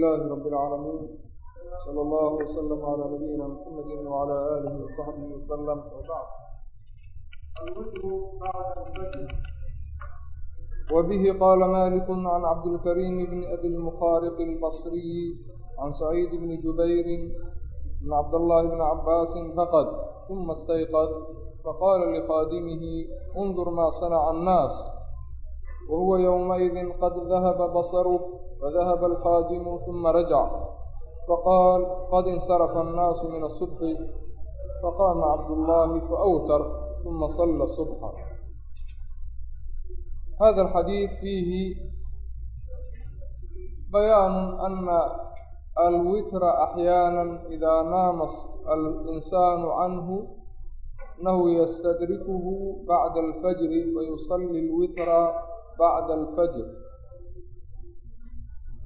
لله رب العالمين صلى الله وسلم على نبينا محمد وعلى آله وصحبه وسلم وبعد وبه قال مالك عن عبد الكريم بن أبي المخارق البصري عن سعيد بن جبير عن عبد الله بن عباس فقد ثم استيقظ فقال لخادمه انظر ما صنع الناس وهو يومئذ قد ذهب بصره فذهب الخادم ثم رجع فقال قد انصرف الناس من الصبح فقام عبد الله فأوتر ثم صلى الصبح هذا الحديث فيه بيان أن الوتر أحيانا إذا نام الإنسان عنه أنه يستدركه بعد الفجر فيصلي الوتر بعد الفجر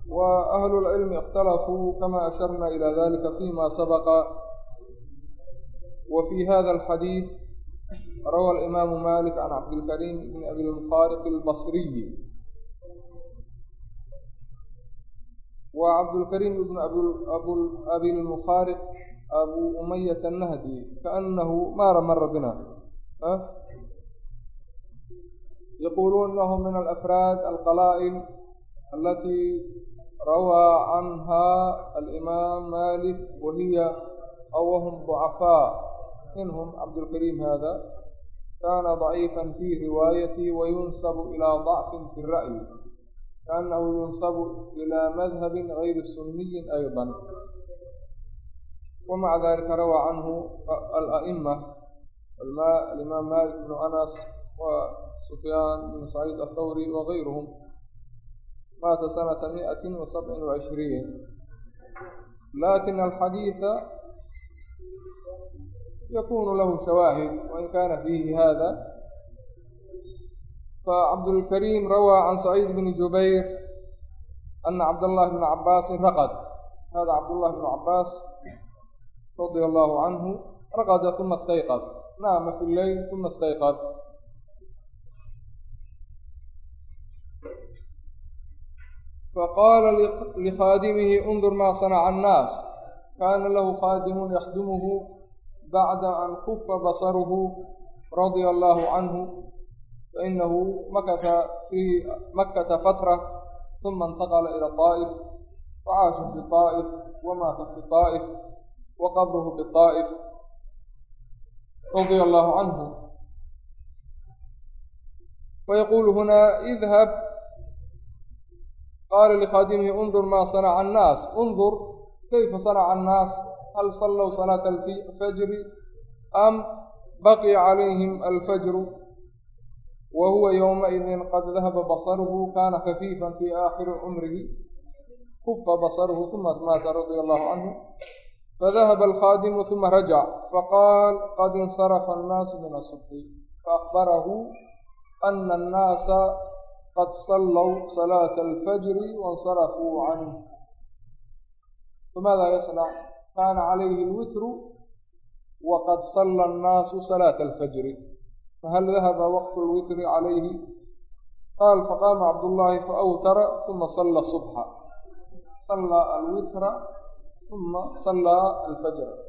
وأهل العلم اختلفوا كما أشرنا إلى ذلك فيما سبق وفي هذا الحديث روى الإمام مالك عن عبد الكريم بن أبي المقارق البصري وعبد الكريم بن أبي المخارق أبو أمية النهدي كأنه ما مر بنا يقولون أنه من الأفراد القلائل التي روى عنها الإمام مالك وهي أو وهم ضعفاء منهم عبد الكريم هذا كان ضعيفا في روايته وينسب إلى ضعف في الرأي كأنه ينسب إلى مذهب غير سني أيضا ومع ذلك روى عنه الأئمة الإمام مالك بن أنس وسفيان بن سعيد الثوري وغيرهم maata sanata miatin wa sabcin wa cishriin laakiin alxadiida yakunu lahu shawaahid wain kana fiihi hada facabdulkariim rawaa can saciid bni jubayr ana cabdاllahi bna cabaasin raqad hada cabdullahi bnu cabaas radia allahu canhu raqada uma stayqad naama fi lleyl uma stayqad faqaala likhaadimihi undur maa sanaca annaas kaana lahu khaadimun yaxdumuhu bacda an kufa basaruhu radia allaahu canhu fainahu makasa fii makkata fatra uma intaqala ila taa'if wacaasha fi taa'if wamaata fi taa'if wa qabruhu bitaa'if radia allaahu canhu fayaquulu huna idhab qaala likhadimihi undur maa sanaca annaas undur kayfa sanaca annaas hal sallow salaata alfajri am baqiya calayhim alfajru wa huwa yowmaidin qad dahaba basaruhu kaana khafiifan fii aakhiri cumrihi kufa basaruhu uma maata radia allahu canhu fadahaba alkhaadimu uma rajac faqaal qad insarafa annaasu min asubti faakbarahu ana annaasa qad sallow salaata alfajri wainsalafuu canh famaada yasnac kaana calayhi lwitru waqad salla annaasu salaata alfajri fahal dahaba waqtu lwitri calayhi qaal faqaama cabdullaahi faawtara uma salla subxa sallaa alwitra uma sallaa alfajra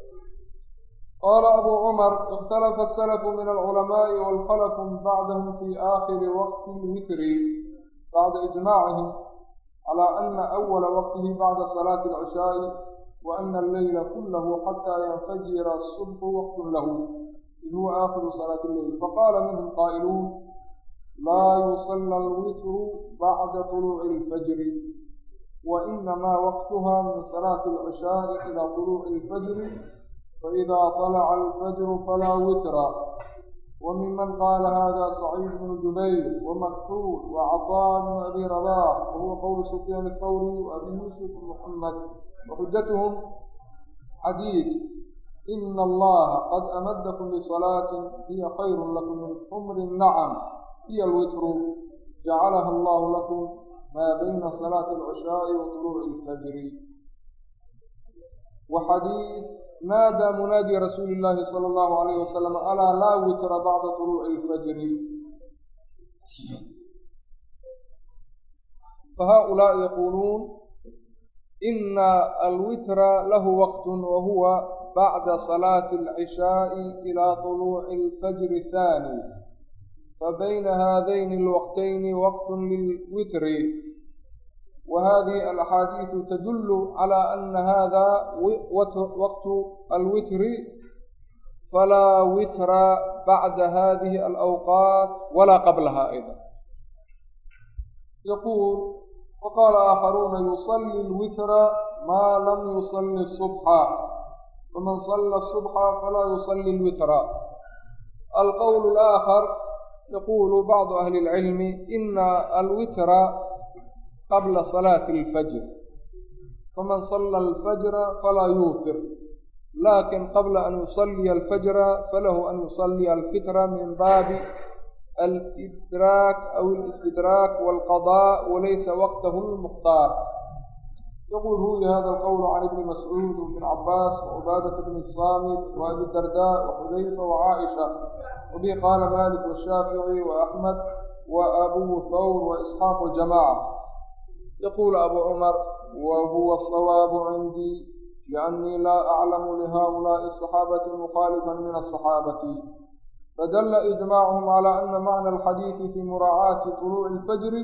صلى الفجر قال أبو عمر اختلف السلف من العلماء والخلف بعدهم في آخر وقت الوتر بعد إجماعهم على أن أول وقته بعد صلاة العشاء وأن الليل كله حتى ينفجر الصبح وقت له إذ هو آخر صلاة الليل فقال منهم قائلون لا يصلى الوتر بعد طلوع الفجر وإنما وقتها من صلاة العشاء إلى طلوع الفجر فإذا طلع الفجر فلا وتر وممن قال هذا صعيد بن جبير ومكحول وعطاء بن أبي رباح وهو قول سفيان الثوري وأبي يوسف محمد وحجتهم حديث إن الله قد أمدكم بصلاة هي خير لكم من حمر النعم هي الوتر جعلها الله لكم ما بين صلاة العشاء وطلوع الفجر وحديث naadaa munaadi rasuuli illaahi sala allahu alayhi wasalam alaa laa witra bacda tuluuci ilfajri fahaaulaa'i yaquuluun ina alwitra lahu waqtun wa huwa bacda salaati alcishaa'i ilaa tuluuci alfajri thaani fabayna haadayni alwaqtayni waqtun lilwitri hadihi alaxaadiidu tadulu cala ana hada waqtu alwitri falaa witra bacda hadihi alawqaat walaa qablaha ayda yaquul waqaala aakharuuna yusalli lwitra maa lam yusalli subxa faman salla subxa falaa yusalli lwitra alqowl alaakhar yaquulu bacdu ahli اlcilmi ina alwitra qabla salaati اlfajr faman salla alfajra falaa yuutir laakiin qabla an yusaliya alfajra falahu an yusaliya alfitra min baabi alidraak aw alistidraak walqadaa walaysa waqtahu lmukhtaar yaqul ruwiya hada alqowl can ibni mascuud wibni cabaas wacubaadata bni saamit waabi dardaa waxudayfa wacaaisha wabihi qaala malik washaafici waaxmed waabuu thawr waisxaaq wajamaca yaquulu abu cumar wa huwa asawaabu cindii liannii laa aclamu lihaulaai asaxaabati mukhaalifan min asaxaabati fadalla ijmaacuhum calaa ana macna alxadiidi fi muraacaati طuluuci اlfajri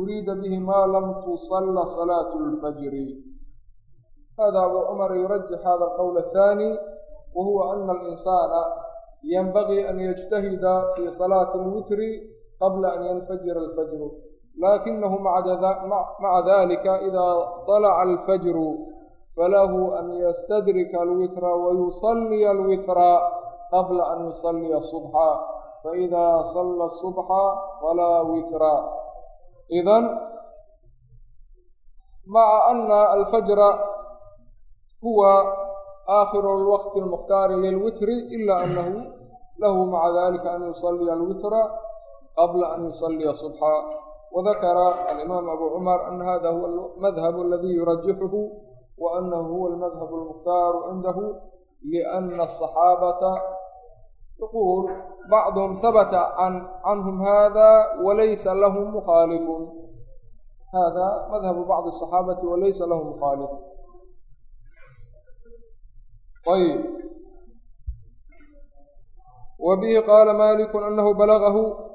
uriida bihi maa lam tusalla salaatu اlfajri hada abu cumar yurajix hada alqowl athani wa huwa ana alinsaana yanbagii an yajtahida fi salaati اlwitri qabla an yanfajira alfajru lakinahu maca dalika ida طalaca alfajru falahu an yastadrika alwitra wayusaliya alwitra qabla an yusaliya subxa faida salla subxa falaa witra idan maca ana alfajra huwa aakhiru lwaqti almukhtaari lilwitri ila anahu lahu maca dalika an yusaliya alwitra qabla an yusaliya subxa وذكر الإمام أبو عمر أن هذا هو المذهب الذي يرجحه وأنه هو المذهب المختار عنده لأن الصحابة يقول بعضهم ثبت عن عنهم هذا وليس لهم مخالف هذا مذهب بعض الصحابة وليس لهم مخالف طيب وبه قال مالك أنه بلغه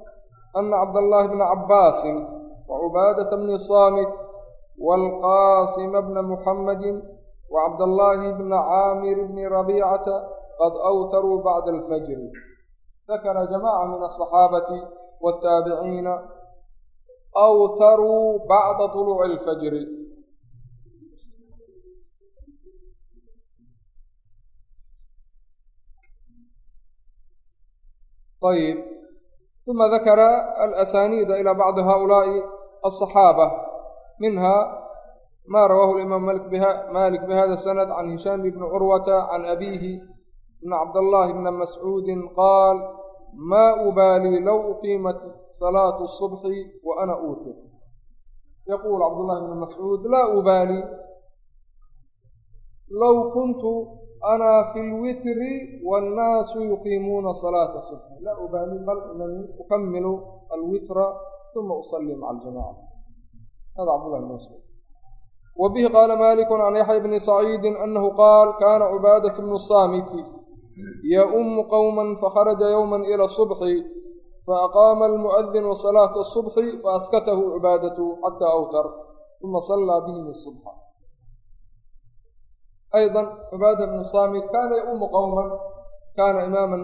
أن عبد الله بن عباس وعبادة بن صامت والقاسم بن محمد وعبد الله بن عامر بن ربيعة قد أوتروا بعد الفجر ذكر جماعة من الصحابة والتابعين أوتروا بعد طلوع الفجر طيب ثuma dakara alasaniida ilى bacdi haؤulaaءi الصaxaabة minha ma rawaahu imaam malik bihada sanad can hishaam bni curwata can abiihi bn cabdاllahi bna mascuudi qaal maa ubaalii low uqiimat salaatu الصubxi wa ana uutir yaquul cabdullahi bn mascuud laa ubaalii low kuntu ana fi lwitri wاnnaasu yuqiimuuna salaata subxi laa ubaalii bal inani ukamilu alwitra uma usalli maca aljamaca hada cabdullah bn mascuud wa bihi qaala maliku can yaxya bni saciidi anahu qaal kana cubaadat bnu saamiti yaumu qowma fakharaja yowma ila subxi faaqaama almu'adinu salaata asubxi faaskatahu cibaadatu xataa awtar uma sallaa bihim subxa ayضa cibaadata bnu saamit kana yaumu qowman kana imaaman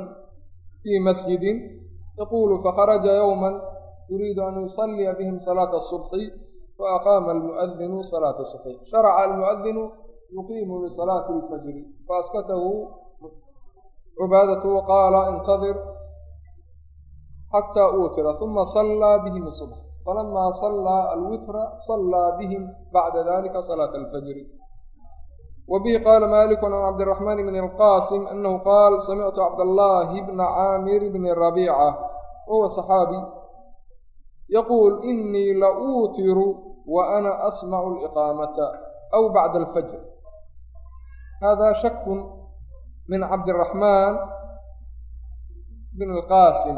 fii masjidin yaqulu fakharaja yowma yuriidu an yusalliya bihim salaata asubxi faaqaama almu'adinu salaata subxi sharaca almu'adinu yuqiimu lisalaati اlfajri faaskatahu cubaadatu qaala intadir xataa uutira uma sallaa bihim subx falamaa sallaa alwitra sallaa bihim bacda dalika salaata alfajri bihi qaala maliku can cabdiraxmaan bni alqaasim anahu qaal samictu cabdallaahi bna caamir bni rabiica wahuwa saxaabi yaquul inii la uutiru wa ana asmacu aliqaamata aw bacda alfajr hada shakun min cabdiraxmaan bn alqaasim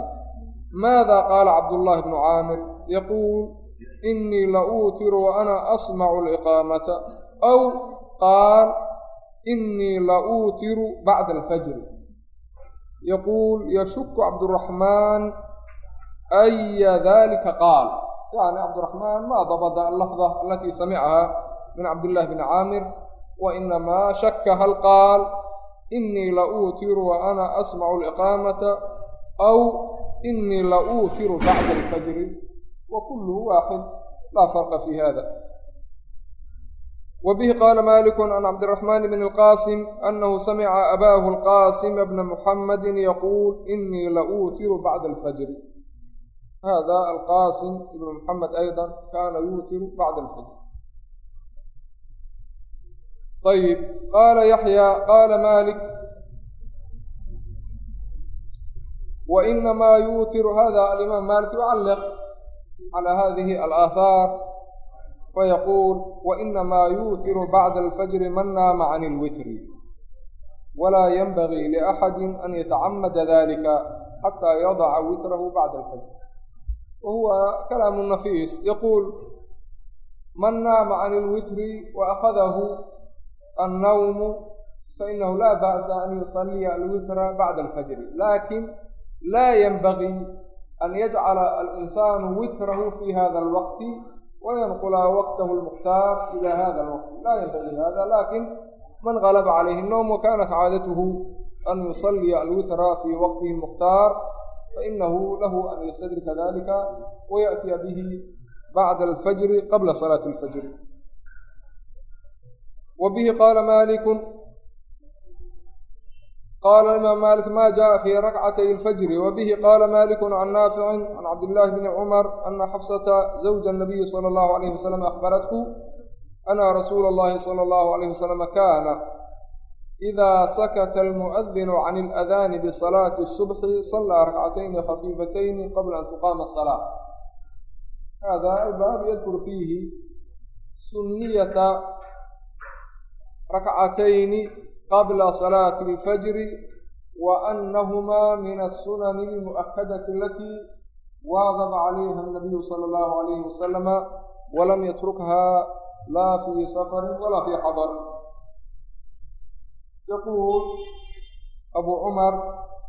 maada qaala cabdullaahi bnu caamir yaquul inii la uutiru wa ana asmacu aliqaamata aw qaal inii la uutiru bacda alfajri yaquul yashuku cabduraxmaan aya dalika qaal yani cabdiraxmaan ma dabada allafda alatii samicaha min cabdillahi bni caamir wainamaa shaka hal qaal inii la uutiru wa ana asmacu liqaamata aw inii la uutiru bacda alfajri wa kulluhu waaxid laa farqa fi hada وبه قال مالك عن عبد الرحمن بن القاسم أنه سمع أباه القاسم بن محمد يقول إني لأوتر بعد الفجر هذا القاسم بن محمد أيضا كان يوتر بعد الفجر طيب قال يحيى قال مالك وإنما يوتر هذا الإمام مالك يعلق على هذه الآثار فيقول وإنما يوتر بعد الفجر من نام عن الوتر ولا ينبغي لأحد أن يتعمد ذلك حتى يضع وتره بعد الفجر وهو كلام نفيس يقول من نام عن الوتر وأخذه النوم فإنه لا بأس أن يصلي الوتر بعد الفجر لكن لا ينبغي أن يجعل الإنسان وتره في هذا الوقت وينقل وقته المختار إلى هذا الوقت لا ينبغي هذا لكن من غلب عليه النوم وكانت عادته أن يصلي الوتر في وقته المختار فإنه له أن يستدرك ذلك ويأتي به بعد الفجر قبل صلاة الفجر وبه قال مالك qala imaam malik ma jaءa fi rakcatay اlfajri wbihi qala maliku can naaficin can cabdillaahi bni cumar ana xafsata zawja الnabiyi salى اllahu alayh wasalam akhbarathu ana rasuula اllahi salى اllahu alayh wasalama kana إida sakta almuؤadinu can اlأadaani bisalaati الsubxi salaa rakcatayni khafiifatayni qabla an tuqaama الsalaa hada albaabu yadkuru fiihi sunniyata rakcatayni qabla salaati اlfajri wa anahumaa min asunani اlmu'akadati alatii waadaba calayha anabiyu sala allahu alayhi wasalama walam yatrukha laa fii safarin walaa fii xadar yaquul abu cumar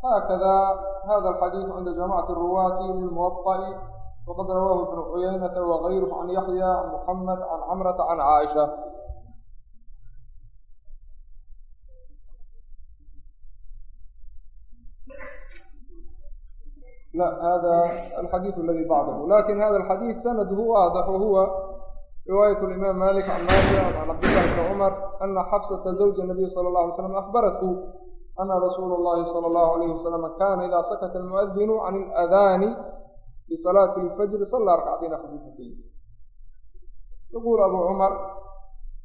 haakada hada alxadiidu cinda jamacati اruwaati lilmuwaطa'i waqad rawaahu ibnu cuyaynaةa wagayruh can yaxya can muxamed can camrata can caaisha لا هذا الحديث الذي بعده لكن هذا الحديث سنده واضح وهو رواية الإمام مالك عن نافع عن عبد الله بن عمر أن حفصة زوج النبي صلى الله عليه وسلم أخبرته أن رسول الله صلى الله عليه وسلم كان إذا سكت المؤذن عن الأذان لصلاة الفجر صلى ركعتين خفيفتين يقول أبو عمر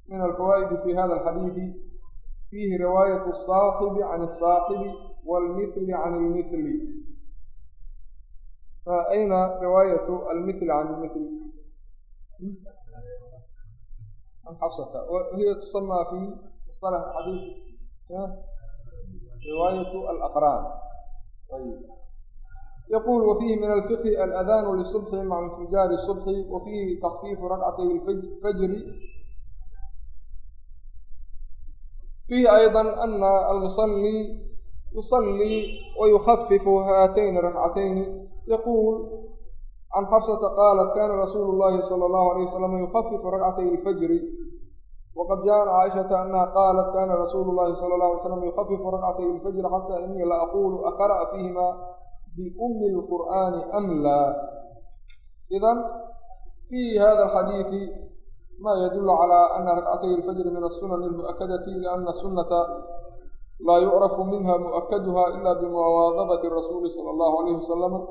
من الفوائد في هذا الحديث فيه رواية الصاحب عن الصاحب والمثل عن المثل أين رواية المثل عن المثل؟ عن حفصة وهي تسمى في مصطلح الحديث رواية الأقران طيب يقول وفيه من الفقه الأذان للصبح مع انفجار الصبح وفيه تخفيف ركعتي الفجر فيه أيضا أن المصلي يصلي ويخفف هاتين الركعتين yaquul can xabsata qaalat kana rasuulu llahi sala allahu alayh wasalam yukafifu rakcatay lfajri wqad jaءa can caaishata annaha qaalat kana rasuulu llahi sala اllahu alay slam yukafifu rakcatay lfajri xataa inii la aquulu aqara'a fiihima biumi اlqur'aani am laa idan fii hada alxadiidi ma yadulu calaa ana rakcatay lfajri min asunani اlmu'akadati liana sunata السنة لا يعرف منها مؤكدها إلا بمواظبة الرسول صلى الله عليه وسلم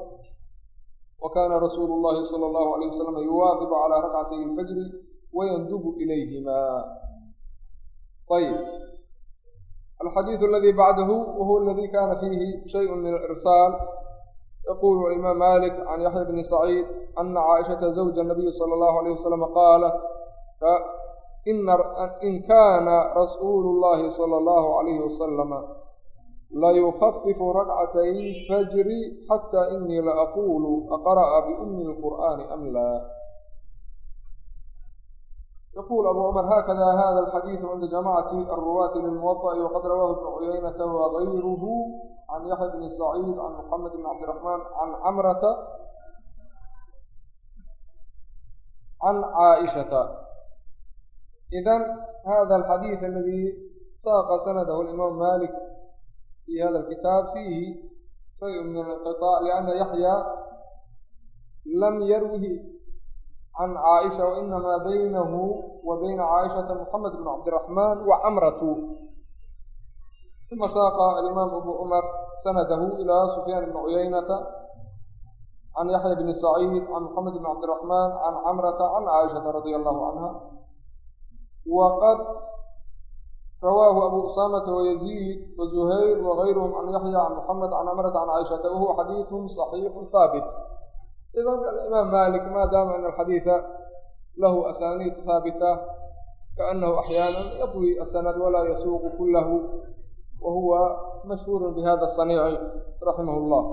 وكان رسول الله صلى الله عليه وسلم يواظب على ركعتي الفجر ويندب إليهما طيب الحديث الذي بعده وهو الذي كان فيه شيء من الإرسال يقول الإمام مالك عن يحيى بن سعيد أن عائشة زوج النبي صلى الله عليه وسلم قالت إن, إن كان رسول الله صلى الله عليه وسلم layukhafifu rakcatay fajri xataa inii la aquulu aqara'a biumi lqur'aani am laa يقول أبو عمر هكذا هذا الحديث عند جماعة الرواة للموطأ وقد رواه ابن عيينة وغيره عن يحيى بن سعيد عن محمد بن عبد الرحمن عن عمرة عن عائشة إذا هذا الحديث الذي ساق سنده الإمام مالك في هذا الكتاب فيه شيء من الانقطاع لأن يحيى لم يروه can caaisha wainamaa baynahu wa bayna caaishata moxamed bn cabdiraxmaan wa camratu uma saaqa alimaam abu cumar sanadahu ilaa sufyaan bni cuyaynata can yaxya bni saciid can moxamed bn cabdiraxmaan can camrata can caaishata radia allahu canha waqad rawaahu abu usaamata wayaziid wazuhayr wagayruhum can yaxya can moxamed can camrata can caaishata wahuwa xadiidun saxiixun haabit idan alimaam malik maadaama ana alxadiida lahu asaaniid haabita kaanahu axyaana yadwi asanad walaa yasuuqu kulahu wa huwa mashhuur bihada asaniici raximah llah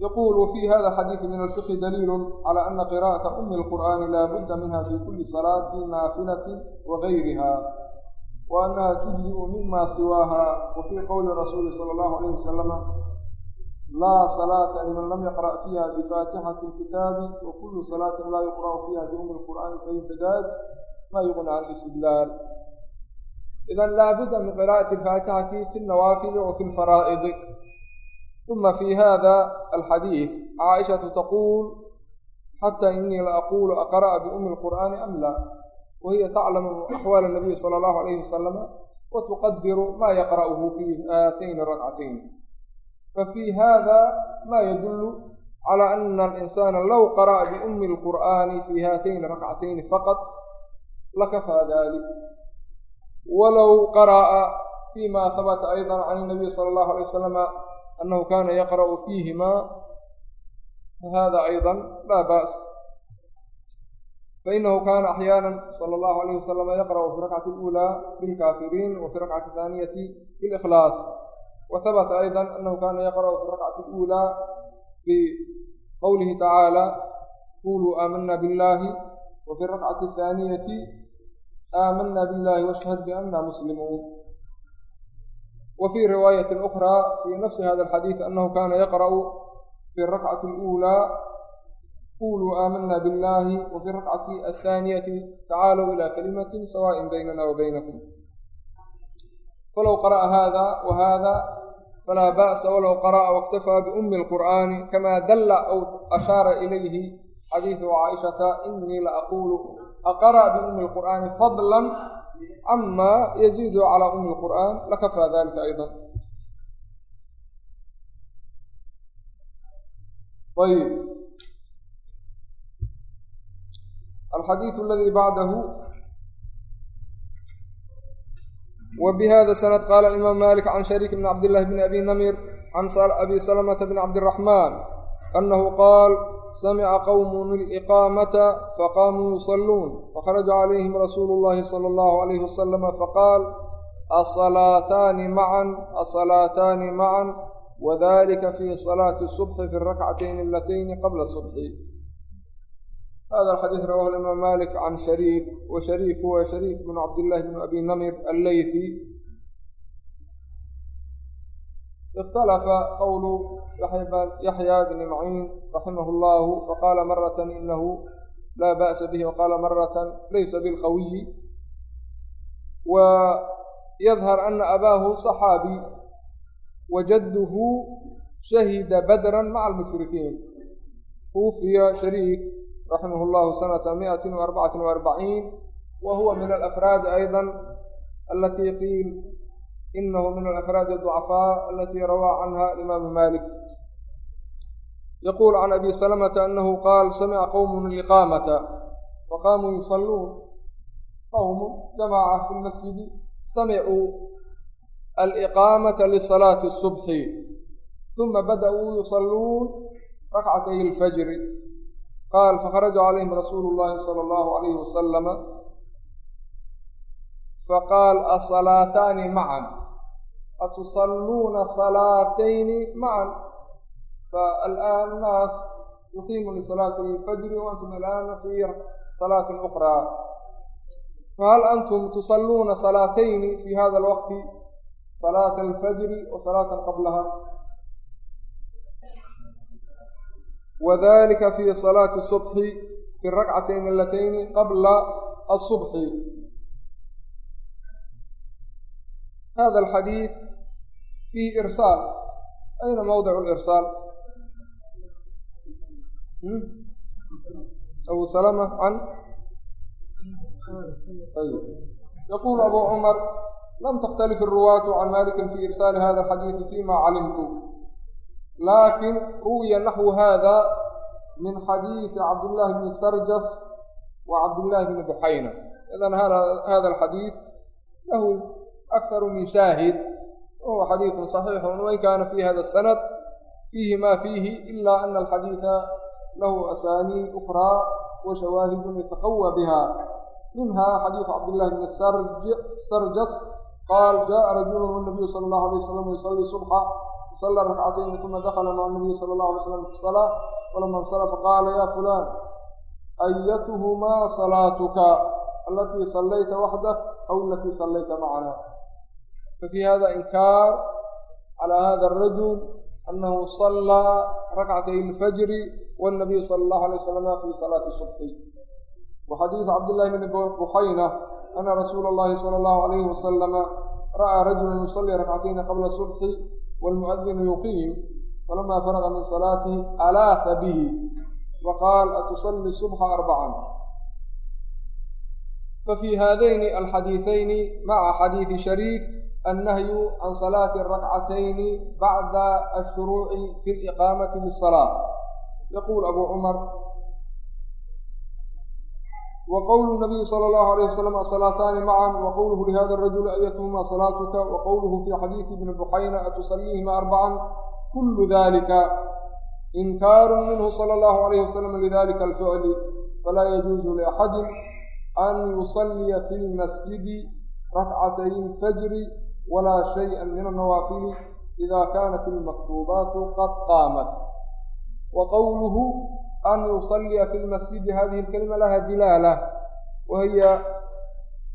yquل في hda الxadيiث min الفqh dliil عlى أna qراءaة أmi الqرآaن la buda minha fي kuli صaلاaة naafilaة وغayriha وأnaha تجزئ mima siwاha وfي qowli rasuuli slى الlه عlيه وasلم laa صلاaةa لman lam yqرأ fiha bfاatixaة الkitaabi وkul صلاaةi la yqرأ fiha بأmi الqرآaن faيnتdاad ma yغنى عan اsتdlاal إذا laabuda min qراءaة الfاatixaةi fي النawاfل وfي الفrاaئd اlfaraa'idi uma fi hada alxadiid caaishatu taquul xata inii la aqulu aqra'a biumi اlqur'aani am la wahiya taclamu axwaal الnabiy salى اllahu alayhi wasalama wa tuqadiru ma yaqra'uhu fi haatayni rakcatayn ففي هذا ما يدل على أن الإنسان لو قرأ بأم القرآن في هاتين الركعتين فقط لكفى ذلك ولو قرأ فيما ثبت أيضا عن النبي صلى الله عليه وسلم أنه كان يقرأ فيهما فهذا أيضا لا بأس فإنه كان أحيانا صلى الله عليه وسلم يقرأ في الركعة الأولى بالكافرين وفي الركعة الثانية بالإخلاص وثبت أيضا أنه كان يقرأ في الركعة الأولى بقوله تعالى قولوا آمنا بالله وفي الركعة الثانية آمنا بالله واشهد بأننا مسلمون وفي رواية أخرى في نفس هذا الحديث أنه كان يقرأ في الركعة الأولى قولوا آمنا بالله وفي الركعة الثانية تعالوا إلى كلمة سواء بيننا وبينكم فلو قرأ هذا وهذا falaa ba'sa walow qara'a waاktafaa biumi اlqur'aani kama dalla aw ashaara ilayhi xadiidu caaishata inii la aquulu aqara' biumi اlqur'aani fadla cama yaziidu calى umi اlqur'aan lakafaa dalika ayضa ayb alxadiidu aladi bacdahu وبhda سند qال الإmام mالك عن شhريك بن عبد الله بن أbي نمر عن أbي سلمة بن عبدالرحمن أنه qاal سمع qوم الإقامة faqاmوا يصلون فخرج عليهم رsuuل اللhi صلى الله عليه وسلم fqاal الصلاaتاni معا الصلاaتاni معا وذلika في صلاة الصبح في الركعتين اللتين qبل الصبح hada alxadiid rawahu imaam malik can shariik wa shariik huwa shariik bn cabdillahi bn abi namir alleyfi ikhtalafa qowlu yaxyaa bni maciin raximah اllahu faqaala marata inahu laa ba'sa bihi waqaala marata laysa bilqawiyi وyadhar ana abaahu صaxaabi wajadduhu shahida badra maca almushrikiin uufiya shariik raximah اllahu sanata miئatin وarbacatin وarbaciin wa huwa min alafraadi ayضa alatii qiil inahu min alafraadi aducafaa alatii rawaa canha imaamu malik yaquul can abi salamata anahu qaal samica qowmun liqaamata wa qaamuu yusaluun qowmu jamaca fi lmasjidi samicuu aliqaamata lisalaati subxi uma bada-uu yusaluun rakcatay lfajri qaal fakharaja calayhim rasuulu llaahi sala allahu alayhi wasalama faqaal asalaataani macan atusalluuna salaatayni macan faal'aan naas yuqiimu lisalaati lfajri waantum alaana fii salaatin ukraa fahal antum tusalluuna salaatayni fi hada alwaqti salaata alfajri wa salaatan qablaha wadalika fi salaati subxi fi rakcatayn alatayni qabla asubxi hada alxadiid fiihi irsaal ayna mawdicu lirsaal abu salama can yaquulu abu cumar lam takhtalif الruwaatu can maliki fi irsaali hada alxadiidi fima calimtu laakiin ruwiya naxwu hada min xadiidi cabdillahi bni sarjas wa cabdillahi bni buxayna idan hada alxadiid lahu akharu min shaahid wahuwa xadiidu صaxiixu wain kana fi hada sanad fiihi ma fiihi ila ana alxadiida lahu asaaniid ukraa wa shawaahidun yataqawى biha minha xadiidu cabdillahi bni sarjas qaal jaءa rajulu wanabiyu sala allahu alayh wasalam yusallii subxa sala rakcatayni uma dakala maca nabiyi sala allahu alay slam fi salaa falama insarafa qaala ya fulan ayatuhumaa salaatuka alatii sallayta waxdak aw alatii sallayta macana fafi hada inkaar calى hada الrajul anahu صalىa rakcatay اlfajri wالnabiyu salى اllahu alay waslama fi salaati subxi waxadiidu cabdillahi bni buxayna ana rasuula اllahi salى اllahu alayhi wasalama ra'aa rajula yusalii rakcatayni qabla subxi wاlmuadinu yuqiim falama faraga min salaatihi alaaha bihi waqaal atusali subxa arbacan fafi haadayni alxadiiثayni maca xadiidi shariik annahyu can salaati rakcatayni bacda ashuruuci fi liqaamati lisalaa yaquul abu cumar wa qowlu nabiyi sala allahu alayh wasalam asalaataani macan wa qowluhu lihada arajuli ayatuhuma salaatuka wa qowluhu fi xadiidi ibni buxayna atusaliihima arbacan kulu dalika inkaaru minhu sala allahu alayh wasalam lidalika alficli falaa yajuuzu liaxadin an yusaliya fi lmasjidi rakcatay lfajri walaa shay-an min annawaafili idaa kaanat almaktuubaatu qad qaamat wa qowluhu an yusalliya fi lmasjidi hadihi alkalima laha dilaala wa hiya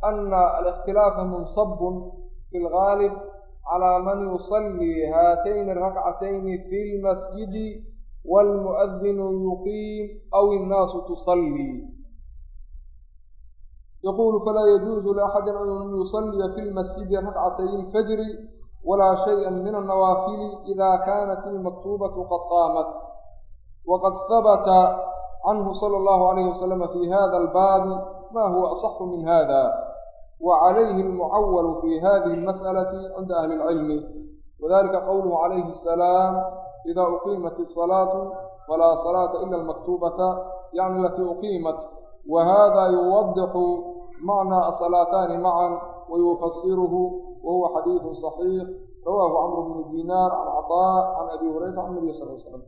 ana alikhtilaafa munsabun fi lgaalib calaa man yusallii haatayni alrakcatayni fi lmasjidi waalmu'adinu yuqiim aw innaasu tusallii yqul falaa yajuuzu liaxadi an yusaliya fi lmasjidi rakcatay ilfajri walaa shayئa min alnawaafili ida kanat ilmaktuubatu qad qaamat waqad habata canhu sala allahu alayh wasalama fi hada albaabi ma huwa asaxu min hada wa calayhi almucawalu fi hadihi almas'alati cinda ahli اlcilmi wadalika qowluhu calayhi asalaam ida uqiimat الsalaatu falaa salaata ila almaktuubata yacni alatii uqiimat wa hada yuwadixu macnaa asalaataani macan wayufasiruhu wahuwa xadiidu صaxiix rawaahu camr bnu dinaar can caطaa can abi hurayra can nabiy sal slam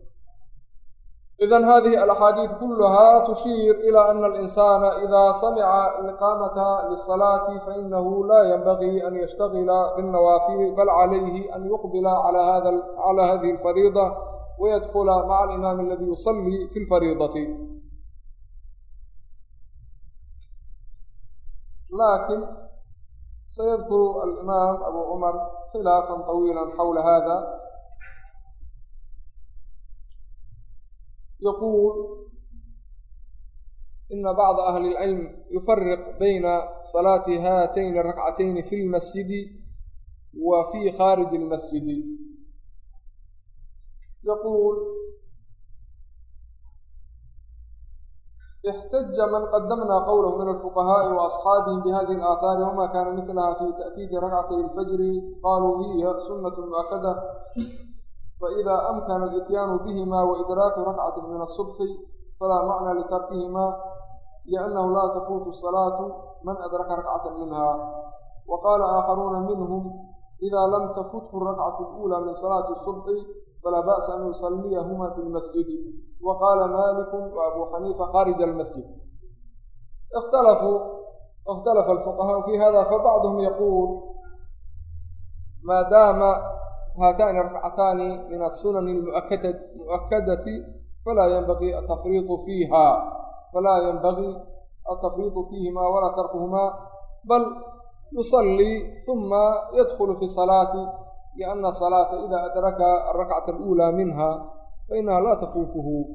idan hadihi alaxaadiid kulaha tushiir ila ana alinsana ida samica iqaamata lisalaati fainahu la yanbagii an yashtagila binnawaafili bal calayhi an yuqbila cala hadihi alfariida wayadkula maca alimaami aladi yusalii fi lfariidati laakin sayadkuru alimaam abu cumar khilaafan طawiila xawla hada yaquul ina bacda ahli اlcilm yufariq bayna salaati haatayni اrakcatayni fi اlmasjidi wa fi khaariji اlmasjidi yaquul احتج من قدمنا قوله من الفقهاء وأصحابهم بهذه الآثار وما كان مثلها في تأكيد ركعتي الفجر قالوا هي سنة مؤkدة فإdا أمكن الإتيان بهما وإدراك ركعة من الصبح فلا معنى لتركهما لأنه لا تفوت الصلاة من أدرك ركعة منها وقال آخرون منهم إذا لم تفته الركعة الأولى من صلاة الصبح falaa ba'sa an yusalliyahumaa fi lmasjidi wa qaala maaliku wa abuu xaniifa kharija almasjid اktalafuu اkhtalafa alfuqahaau fi hada fabacduhum yaquul maa daama haatani rakcataani min asunani muؤakadati falaa ynbagii atafriiطu fiiha falaa ynbagii atafriiطu fiihimaa walaa tarkuhumaa bal yusallii ثuma yadkulu fi salaati ثم يدخل في الصلاة لأن الصلاة إذا أدرك الركعة الأولى منها فإنها لا تفوته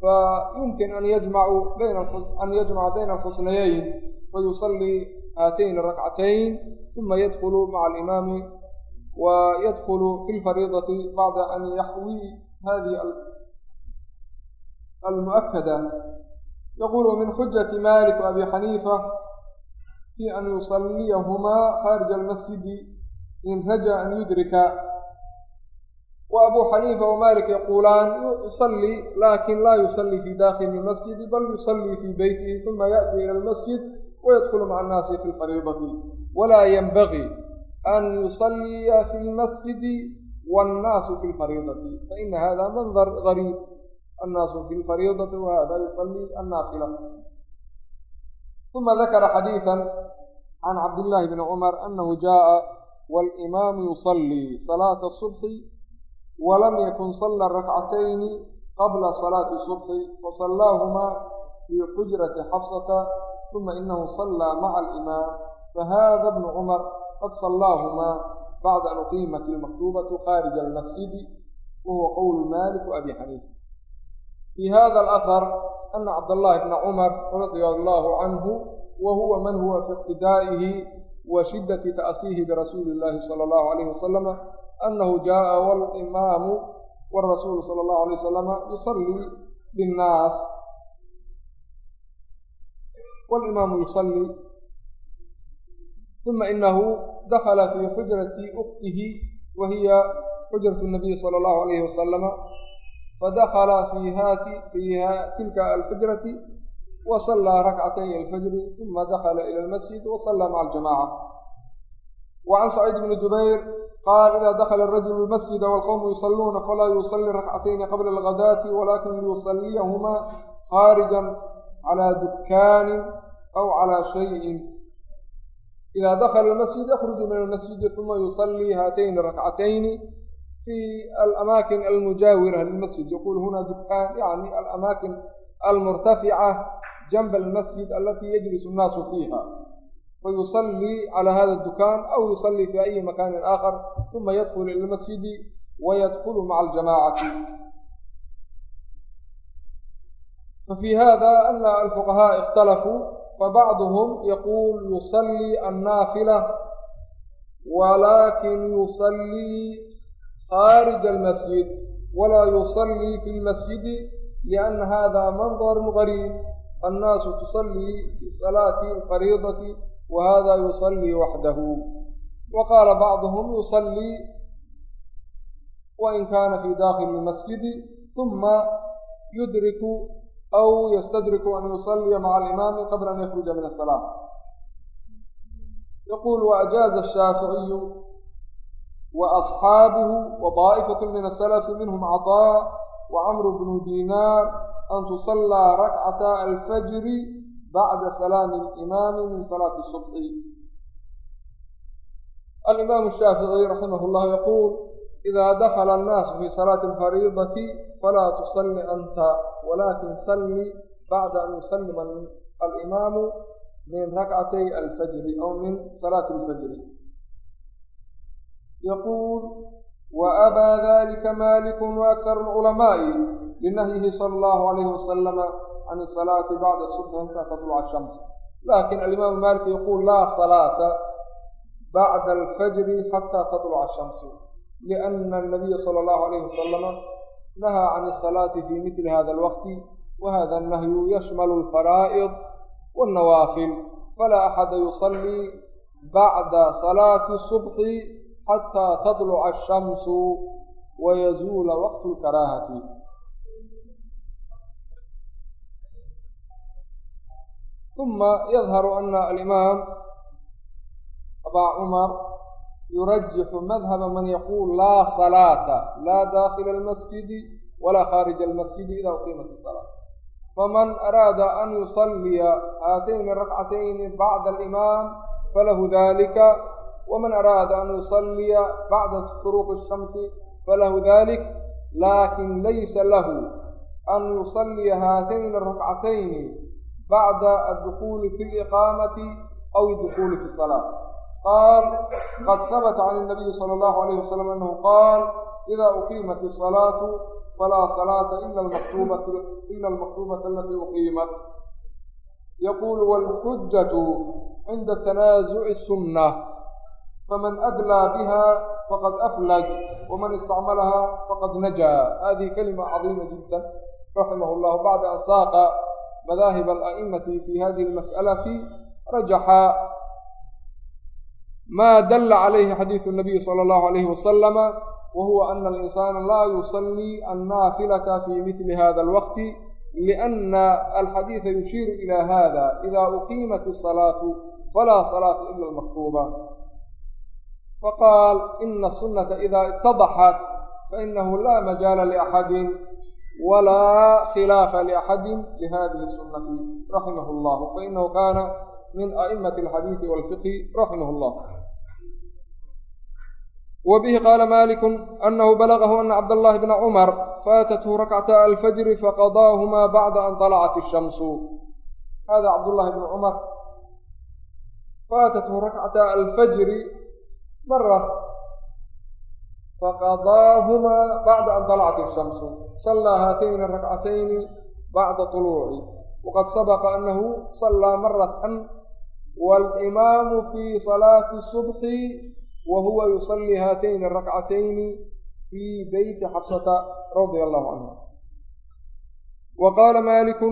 فيمكن أن يجمع بين أن يجمع بين الحسنيين ويصلي هاتين الركعتين ثم يدخل مع الإمام ويدخل في الفريضة بعد أن يحوي هذه المؤكدة يقول من حجة مالك وأبي حنيفة في أن in raja an yudrika. Wa abuu xaniifa wa malik yaquulaan yusallii laakin laa yusallii fii daakili lmasjidi bal yusallii fii beytihi uma ya'tii ila almasjid wayadkulu maca annaasi fi lfariidati walaa yanbagii an yusalliya fi lmasjidi wannaasu fi lfariidati faina hada mandar gariib annaasu fi lfariidati wahada yusallii annaafila uma dakara xadiidan can cabdillahi bni cumar anahu jaaa أنه جاء والإمام يصلي صلاة الصبح ولم يكن صلى الركعتين قبل صلاة الصبح فصلاهما في حجرة حفصة ثم إنه صلى مع الإمام فهذا ابن عمر قد صلاهما بعد أن أقيمت المكتوبة خارج المسجد وهو قول مالك وأبي حنيفة في هذا الأثر أن عبد الله بن عمر رضي الله عنه وهو من هو wa shiddati ta'siihi birasuuli illaahi sala allahu calayhi wasalama annahu jaaa walimaamu warasuulu sala allahu alay wasalama yusallii binnaas walimaamu yusallii uma inahu dakala fii xujrati uktihi wa hiya xujratu nabiyi sala allahu calayhi wasalama fadakala fii haati fii tilka alxujrati وصلى ركعتي الفجر ثم دخل إلى المسجد وصلى مع الجماعة وعن سعيد بن جبير قال إذا دخل الرجل المسجد والقوم يصلون فلا يصلي ركعتين قبل الغداة ولكن يصليهما خارجا على دكان أو على شيء إذا دخل المسجد يخرج من المسجد ثم يصلي هاتين الركعتين في الأماكن المجاورة للمسجد يقول هنا دكان يعني الأماكن المرتفعة جنب المسجد التي يجلس الناس فيها فيصلي على هذا الدكان أو يصلي في أي مكان آخر ثم يدخل إلى المسجد ويدخل مع الجماعة ففي هذا أن الفقهاء اختلفوا فبعضهم يقول يصلي النافلة ولكن يصلي خارج المسجد ولا يصلي في المسجد لأن annaasu tusallii fi salaati alfariidati wa hada yusallii waxdahu wa qaala bacduhum yusallii wain kaana fii daakili lmasjidi uma yudriku aw yastadriku an yusalliya maca alimaami qabla an yakruja min asalaa yaquul waajaaza ashaaficiyu وأصxaabuhu وطaئfaة min aلslf minhm caطاء وcmr bnu dinar دينار أن تصلى ركعتا الفجر بعد سلام الإمام من صلاة الصبح الإمام الشافعي رحمه الله يقول إذا دخل الناس في صلاة الفريضة فلا تصل أنت ولكن صل بعد أن يسلم الإمام من ركعتي الفجر أو من صلاة الفجر يقول وأبى ذلك مالك وأكثر العلماء لنهيه صلى الله عليه وسلم عن الصلاة بعد الصبح حتى تطلع الشمس لكن الإمام مالك يقول لا صلاة بعد الفجر حتى تطلع الشمس لأن النبي صلى الله عليه وسلم نهى عن الصلاة في مثل هذا الوقت وهذا النهي يشمل الفرائض والنوافل فلا أحد يصلي بعد صلاة الصبح حتى تطلع الشمس ويزول وقت الكراهة ثم يظهر أن الإمام أبا عمر يرجح مذهب من يقول لا صلاة لا داخل المسجد ولا خارج المسجد إذا أقيمت الصلاة فمن أراد أن يصلي هاتين الركعتين بعد الإمام فله ذلك ومن أراد أن يصلي بعد شروق الشمس فله ذلك لكن ليس له أن يصلي هاتين الركعتين bacda addukuuli fi liqaamati aw addukuuli fi salaa qaal qad habata can الnabiyi salى اllahu alayh wasalam anahu qaal ida uqiimat الصalaatu falaa salaata ila almaktubata alati uqiimat yaqulu wاlxujatu cinda tanaasuci الsunة faman adlaa biha faqad aflaj waman istacmalaha faqad najaa hadihi kalima cadiima jida raximah اllah bacda an saaqa madaahib ala'imati fi hadihi اlmas'alati rajaxa ma dala calayhi xadiidu الnabiyi salى اllahu alayhi wasalama wa huwa ana alinsana laa yusalii annaafilata fi mili hada alwaqti liana alxadiida yushiiru ila hada ida uqiimat الصalaatu falaa salaata ila almaktuuba faqaal ina asunata ida itadaxat fainahu la majaala liaxadi walaa khilaafa liaxadi lihadihi sunati raximah اllah fainahu kana min a'immati alxadiidi walfiqhi raximah اllah wa bihi qaala maliku anahu balagahu ana cabdallahi bna cumar faatathu rakcata alfajri faqadaahumaa bacda an طalacat الshamsu hada cabdullahi bn cumar faatathu rakcata alfajri mara faqadaahumaa bacda an طalacat الshamsu salaa haatayni rakcatayni bacda طuluuci waqad sabaqa anahu salaa maratan waاlimaamu fi salaati الصubxi wa huwa yusalii haatayni rakcatayni fii beyti xabsata radia allahu canha wa qaala maliku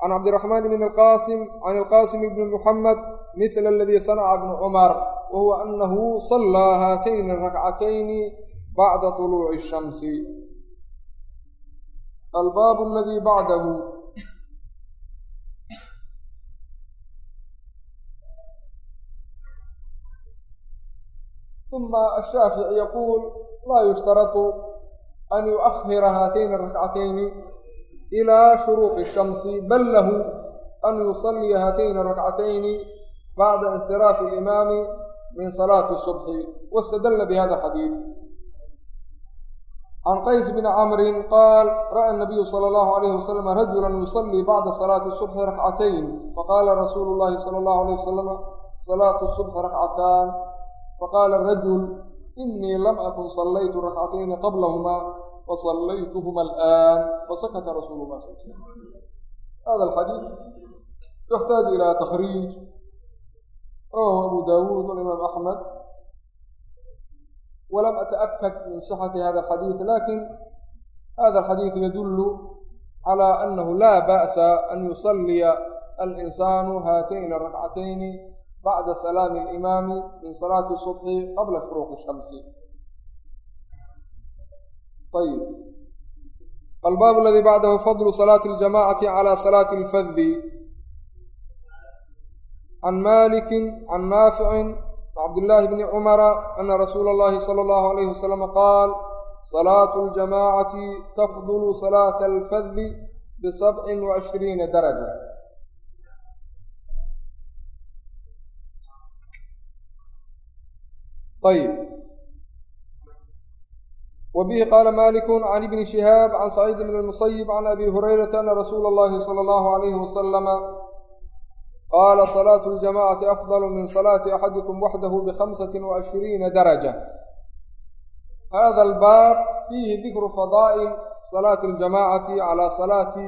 can cabdiraxmaan bn alqasim can alqasim bni muxamed mila aladii sanaca bnu cumar wa huwa anahu salaa haatayni rakcatayni bacda طuluuci الshamsi albaabu aladii bacdahu uma ashaafic yaquul laa yushtaratu an yuؤahira haatayni اrakcatayni ilaa shuruuqi الshamsi bal lahu an yusalliya haatayni rakcatayni bacda insiraafi اlimaami min salaati الصubxi wاstadalla bihada xadiid can qays bni camrin qaal ra'a الnabiyu salى اllahu عalayh wasalam rajula yusalii bacda salaati الصubxi rakcatayn faqaala rasuulu اllahi salى اllahu عalيه wasalam salaatu الصubxi rakcataan faqaala rajul inii lam akun sallaytu rakcatayni qablahumaa fasallaytuhuma alآan fasakata rasuulu lah sal slam hada alxadiid yaxtaaju ilى takriij rawahu abu dawuud walimaam axmed ولم أتأكد من صحة هذا الحديث لكن هذا الحديث يدل على أنه لا بأس أن يصلي الإنسان هاتين الركعتين بعد سلام الإمام من صلاة الصبح قبل شروق الشمس طيب الباب الذي بعده فضل صلاة الجماعة على صلاة الفذ عن مالك عن نافع wcabdillaahi bni cumara ana rasuula allahi sala allahu alayhi wasalama qaal salaatu aljamaacati tafdulu salaata alfadli bisabcin wa ishriina daraja ayb wa bihi qaala malikun can ibni shihaab can saciid bni lmusayib can abi hurayrata ana rasuula allahi sala allahu alayhi wasalama qaala salaatu ljamacati afdalu min salaati axadikum waxdahu bihamsati wa ishriina daraja hada albaab fiihi dikru fadaa'il salaati aljamacati calaa salaati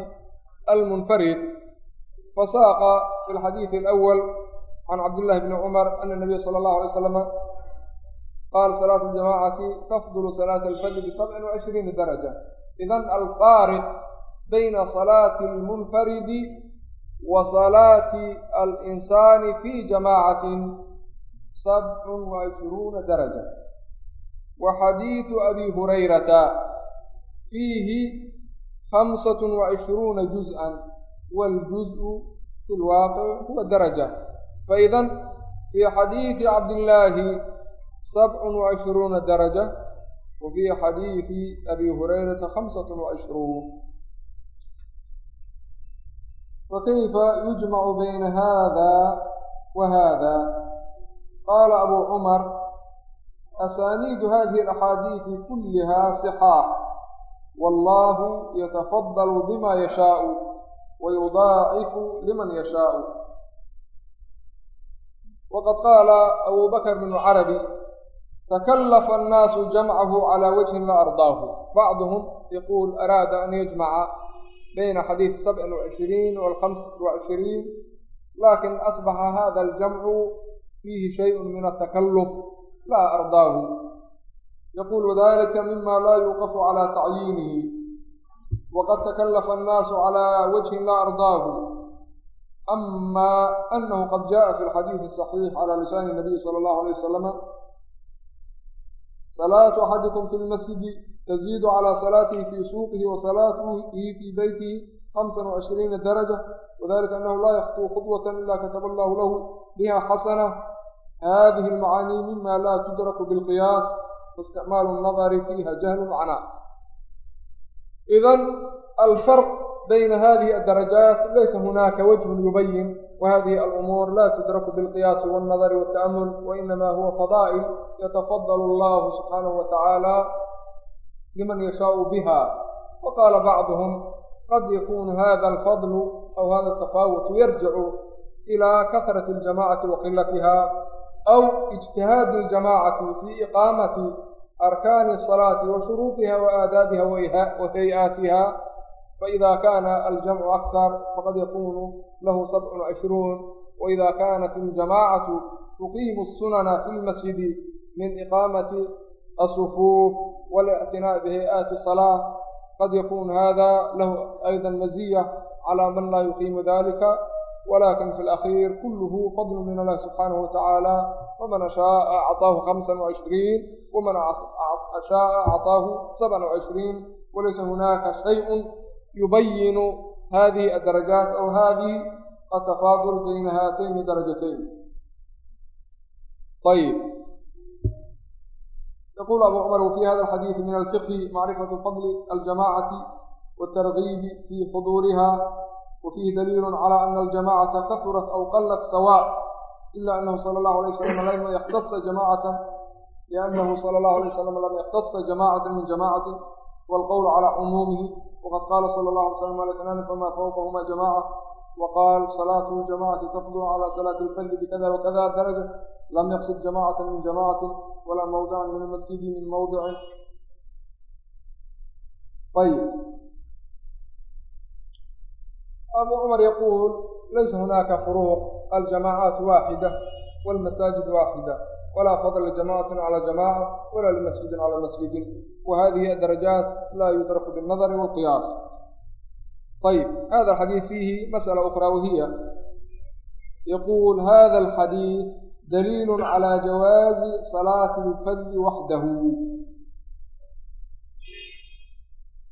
almunfarid fasaaqa fi lxadiidi alawal can cabdillahi bni cumar ana nabiya sala allahu alay slama qaala salaatu aljamacati tafdulu salaata alfajri bisabcin wa daraja idan alfaariq bayna salaati almunfaridi wa salaati alinsaani fii jamaacatin sabcun wa ishruuna daraja wa xadiidu abi hurayrata fiihi hamsatun wa ishruuna juz-an waاljuz-u fi lwaaqic huwa daraja faidan fii xadiidi cabdillaahi sabcun wa ishruuna daraja wa fii xadiidi abi hurayrata hamsatun wa ishruun fakayfa yujmacu bayna hada wa hada qaala abu cumar asaaniidu hadihi alaxaadiidi kulliha sixaax wallahu yatafadalu bima yashaau wayudaacifu liman yashaau waqad qaala abu bakr bnu carabi takallafa annaasu jamcahu calaa wajhin la ardaahu bacduhum yaquul araada an yajmaca بين حديث سبع وعشرين والخمس وعشرين لكن أصبح هذا الجمع فيه شيء من التكلف لا أرضاه يقول ذلك مما لا يوقف على تعيينه وقد تكلف الناس على وجه لا أرضاه أما أنه قد جاء في الحديث الصحيح على لسان النبي صلى الله عليه وسلم صلاة أحدكم في المسجد تزيد على صلاته في سوقه وصلاته في بيته خمسا وعشرين درجة وذلك أنه لا يخطو خطوة إلا كتب الله له بها حسنة هذه المعاني مما لا تدرك بالقياس واستعمال النظر فيها جهل عناء إذا الفرق بين هذه الدرجات ليس هناك وجه يبين وهذه الأمور لا تدرك بالقياس والنظر والتأمل وإنما هو فضائل يتفضل الله سبحانه وتعالى liman yashaau biha waqaala bacduhum qad yakunu hada alfadlu aw hada altafaawutu yarjicu ilaa kahrati aljamacati wa qilatiha aw ijtihaadi aljamacati fi iqaamati arkaani asalaati wa shuruudiha wa aadaabiha wa hay'aatiha faida kana aljamcu akthar faqad yakunu lahu sabcun cishruun waida kanat aljamacatu tuqiimu asunana fi lmasjidi min iqaamati الصفوف والاعتناء بهيئات الصلاة قد يكون هذا له أيضا مزية على من لا يقيم ذلك ولكن في الأخير كله فضل من الله سبحانه وتعالى ومن شاء أعطاه خمسا وعشرين ومن شاء أعطاه سبعا وعشرين وليس هناك شيء يبين هذه الدرجات أو هذه التفاضل بين هاتين الدرجتين طيب يقول أبو عمر وفي هذا الحديث من الفقه معرفة فضل الجماعة والترغيب في حضورها وفيه دليل على أن الجماعة كثرت أو قلت سواء إلا أنه صلى الله عليه وسلم لم يختص جماعة لأنه صلى الله عليه وسلم لم يختص جماعة من جماعة والقول على عمومه وقد قال صلى الله عليه وسلم الاثنان فما فوقهما جماعة وقال صلاة الجماعة تفضل على صلاة الفرد بكذا وكذا درجة lam yaqsid jamacata min jamacati walaa mawdican min almasjidi min mawdicin ayb abu cumar yaquul laysa hunaaka furuuq aljamacaat waaxida walmasaajid waaxida ولا فضل لجماعة على جماعة ولا لمسجد على مسجد وهذه الدرجات لا يدرك بالنظر والقياس. طيب. هذا الحديث فيه مسألة أخرى وهي يقول هذا الحديث دليل على جواز صلاة الفذ وحده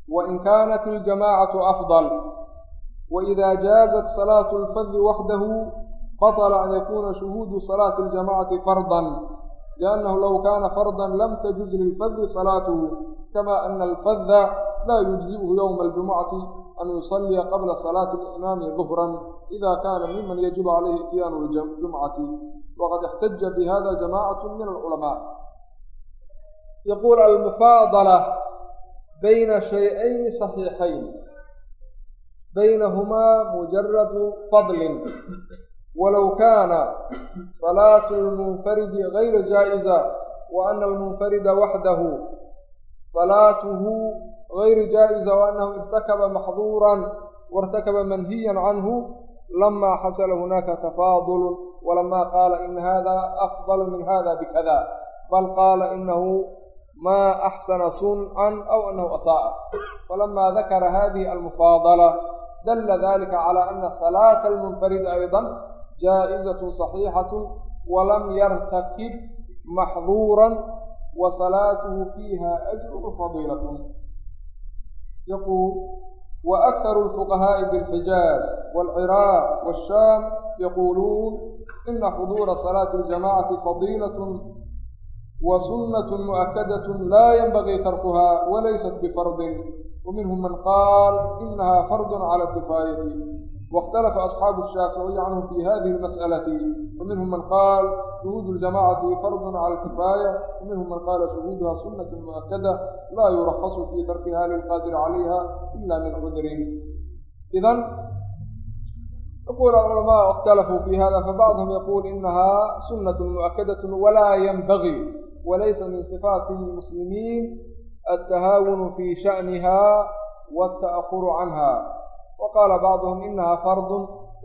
وإن كانت الجماعة أفضل وإذا جازت صلاة الفذ وحده بطل أن يكون شهود صلاة الجماعة فرضا لأنه لو كان فرضا لم تجز للفذ صلاته كما أن الفذ لا يجزئه يوم الجمعة أن يصلي قبل صلاة الإمام ظهرا إذا كان ممن يجب عليه اتيان الجمعة وقد احتج بهذا جماعة من العلماء يقول المفاضلة بين شيئين صحيحين بينهما مجرد فضل ولو كان صلاة المنفرد غير جائزة وأن المنفرد غayru jaa'iza wa annahu irtakaba maxduuran wartakaba manhiyan canhu lama xasala hunaaka tafaadul walama qaala ina hada afdalu min hada bikada bal qaala inahu ma axsana suncan aw anahu asaa'a falama dakara hadihi almufaadala dala dalika cala ana salaata almunfarid ayda jaa'izatu saxiixatu walam yartakib maxduuran wa salaatuhu fiiha ajrun fadiilatun يقول وأكثر الفقهاء بالحجاز والعراق والشام يقولون إن حضور صلاة الجماعة فضيلة وسنة مؤكدة لا ينبغي تركها وليست بفرض ومنهم من قال إنها فرض على الكفاية واختلف أصحاب الشافعي عنه في هذه المسألة ومنهم من قال shuhuud اljamacati fardun cala alkifaaya minhum man qaala shuhuuduha sunat muؤakada laa yurahasu fii tarkiha lilqaadir calayha ila min cudrin idan yaqul aculamaa اkhtalafuu fi hada fabaعdhm yaqul inaha sunaة muؤakadaة walaa ynbagii walaysa min صifaati اlmuslimiin aلtahaawun fi shaأniha wالta'khur canha waqaala bacdhm inaha fard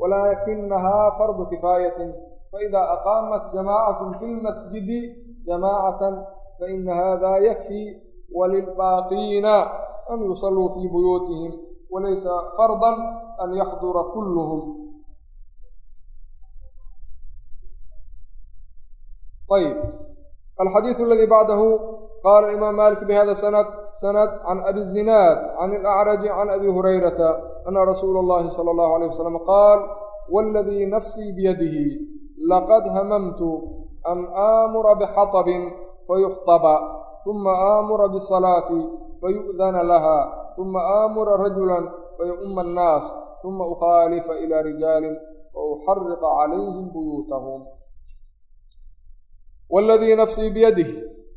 walakinaha fardu kifaayaة فإذا أقامت جماعة في المسجد جماعة فإن هذا يكفي وللباقين أن يصلوا في بيوتهم وليس فرضا أن يحضر كلهم طيب الحديث الذي بعده قال الإمام مالك بهذا سند سند عن أبي الزناد عن الأعرج عن أبي هريرة أن رسول الله صلى الله عليه وسلم قال والذي نفسي بيده laqad hamamtu an aamura bixatabin fayuxtaba uma aamura bisalaati fayu'dana laha uma aamura rajulan fayauma annaas uma ukhaalifa ila rijaalin wauxariqa calayhim buyuutahum wladii nafsii biyadih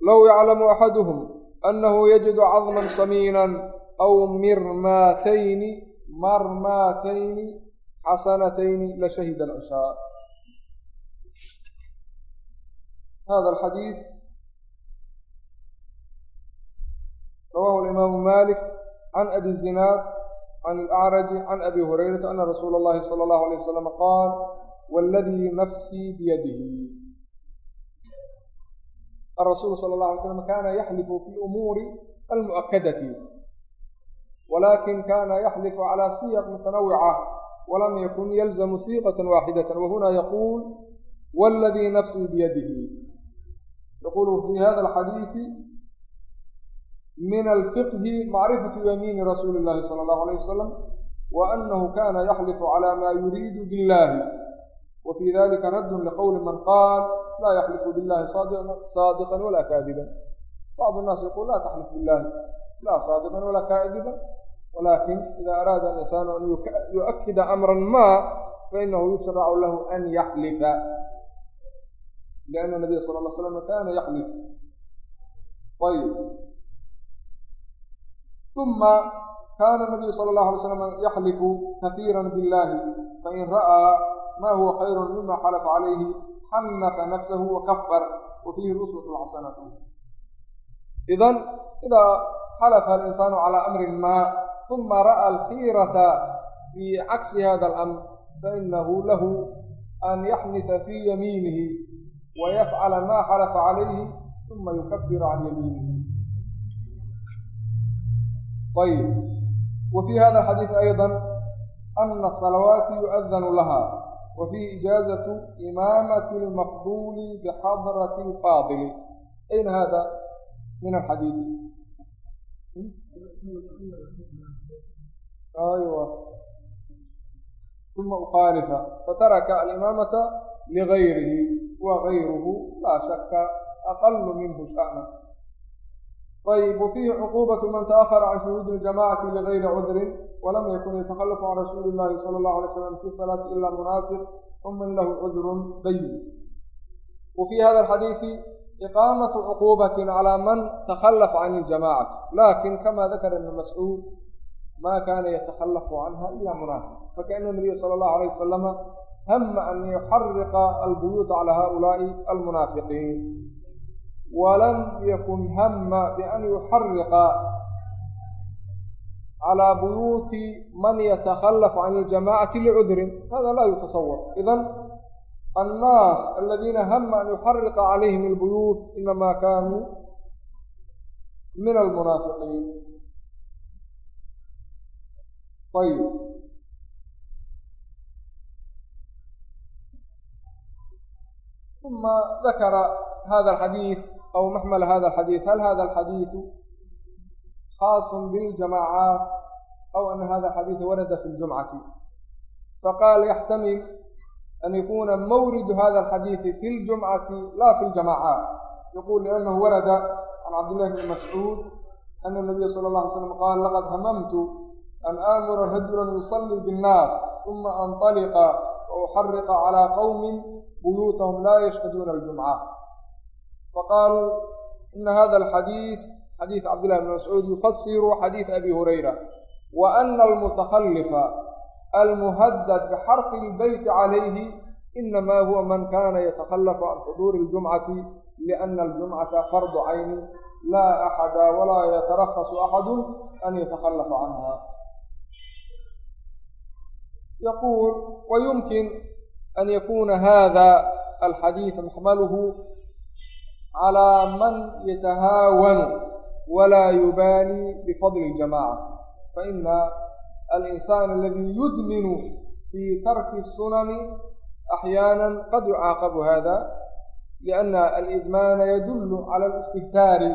low yaclamu axaduhm annahu yajidu cadman samiinan aw mirmaatayni marmaatayni xasanatayni lashahida alcishaa hada alxadiid rawahu alimaamu malik can abi zinaad can alacraji can abi hurayrata ana rasuula اllahi salى اllahu alيyه wasalam qaal wاladii nafsii biyadihi الرسuل صلى الله عليه وسلم kاna yحلف في الأmuuر المؤkdaة ولakin kاna yحلف عlى siyq متنوعة وlm ykن ylزم صيغة واحدة وهna yقول والذي نفسي بيده يقول في هذا الحديث من الفقه معرفة يمين رسول الله صلى الله عليه وسلم وأنه كان يحلف على ما يريد بالله وفي ذلك رد لقول من قال لا يحلف بالله صادقا, صادقا ولا كاذبا بعض الناس يقول لا تحلف بالله لا صادقا ولا كاذبا ولكن إذا أراد الإنسان أن يؤكد أمرا ما فإنه يشرع له أن يحلف لأن النبي صلى الله عليه وسلم كان يحلف طيب ثم كان النبي صلى الله عليه وسلم يحلف كثيرا بالله فإن رأى ما هو خير مما حلف عليه حنف نفسه وكفر وفيه الأسوة الحسنة إذا إذا حلف الإنسان على أمر ما ثم رأى الخيرة في عكس هذا الأمر فإنه له أن يحنث في يمينه ويفعل ما حلف عليه ثم يكفر عن يمينه طيب وفي هذا الحديث أيضا أن الصلوات يؤذن لها وفيه إجازة إمامة المفضول بحضرة الفاضل أين هذا من الحديث أيوة ثم أخالف فترك الإمامة لغيره وغيره لا شك أقل منه شأنا طيب وفيه عقوبة من تأخر عن شهود الجماعة لغير عذر ولم يكن يتخلف عن رسول الله صلى الله عليه وسلم في الصلاة إلا منافق ومن له عذر بين وفي هذا الحديث إقامة عقوبة على من تخلف عن الجماعة لكن كما ذكر ابن مسعود ما كان يتخلف عنها إلا منافق فكأن النبي صلى الله عليه وسلم hama an yuxariqa albuyuuta calaa haulaa'i almunaafiqiin walam yakun hama bian yuxariqa calaa buyuuti man yatakhalafu can iljamaacati licudrin hada laa yutasawar idan annaas aladiina hama an yuxariqa calayhim albuyuut inamaa kaanuu min almunaafiqiin ayb ثم ذكر هذا الحديث أو محمل هذا الحديث هل هذا الحديث خاص بالجماعات أو أن هذا الحديث ورد في الجمعة فقال يحتمل أن يكون مورد هذا الحديث في الجمعة لا في الجماعات يقول لأنه ورد عن عبد الله بن مسعود أن النبي صلى الله عليه وسلم قال لقد هممت أن آمر رجلا يصلي بالناس ثم أنطلق uxariqa calىa qowmi buyuutahum laa yashhaduuna aljumca faqaaluu ina hada alxadiid xadiid cabdillahi bn mascuud yufasiru xadiid abi hurayra waana almutakhallifa almuhadad bixarqi ilbeyti calayhi inama huwa man kana yatakhallafu can xuduuri اljumcati liana aljumcata fardu cayni laa axada walaa yatarakasu axadu an yatakhallafa canha yaquul wayumkin an yakuna hada alxadiid maxmaluhu calaa man yatahaawanu walaa yubaali bifadli اljamaca faina alinsaan aladi yudminu fii tarki الsunani axyaana qad yucaaqabu hada liana alidmaana yadulu cala alistihtaari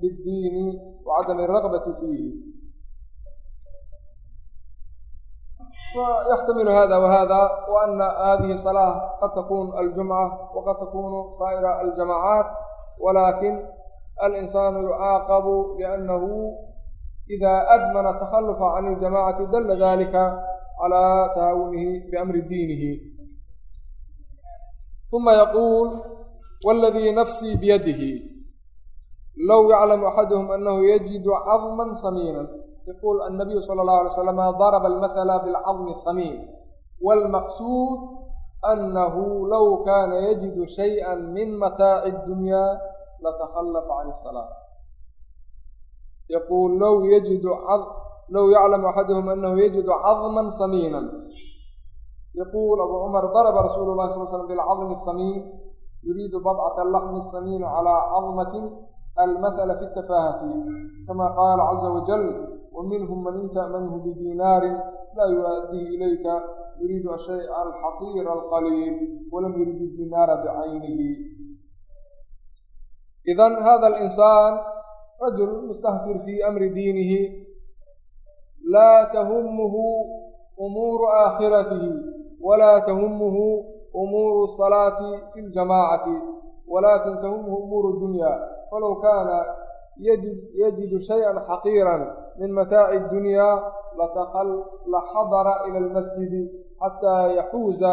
biاddiini wacadami alraqbati fiihi فيحتمل هذا وهذا وأن هذه صلاة قد تكون الجمعة وقد تكون سائر الجماعات ولكن الإنسان يعاقب لأنه إذا أدمن التخلف عن الجماعة دل ذلك على تهاونه بأمر دينه ثم يقول والذي نفسي بيده لو يعلم أحدهم أنه يجد عظما صمينا يقول yaquul annabiyu sala allahu alay slam daraba almathala bilcadmi samiim walmaqsuud annahu low kaana yajidu shayئa min mataaci اddunyaa latakhallafa can isalaa yaquul low yajidu low yaclamu axaduhum annahu yajidu cadman samiinan yaquul abu cumar daraba rasuulu llahi sal slam bilcadmi samiin yuriidu badcata laxmi samiin calaa cadmatin almathala fi اtafaahati kama qaala caza wajal عز وجل ومنهم من إن تأمنه بدينار لا يؤديه إليك يريد الشيء الحقير القليل ولم يريد الدينار بعينه إذا هذا الإنسان رجل مستهتر في أمر دينه لا تهمه أمور آخرته ولا تهمه أمور الصلاة في الجماعة ولكن تهمه أمور الدنيا فلو كان يجد, يجد شيئا حقيرا من متاع الدنيا لتقل لحضر إلى المسجد حتى يحوز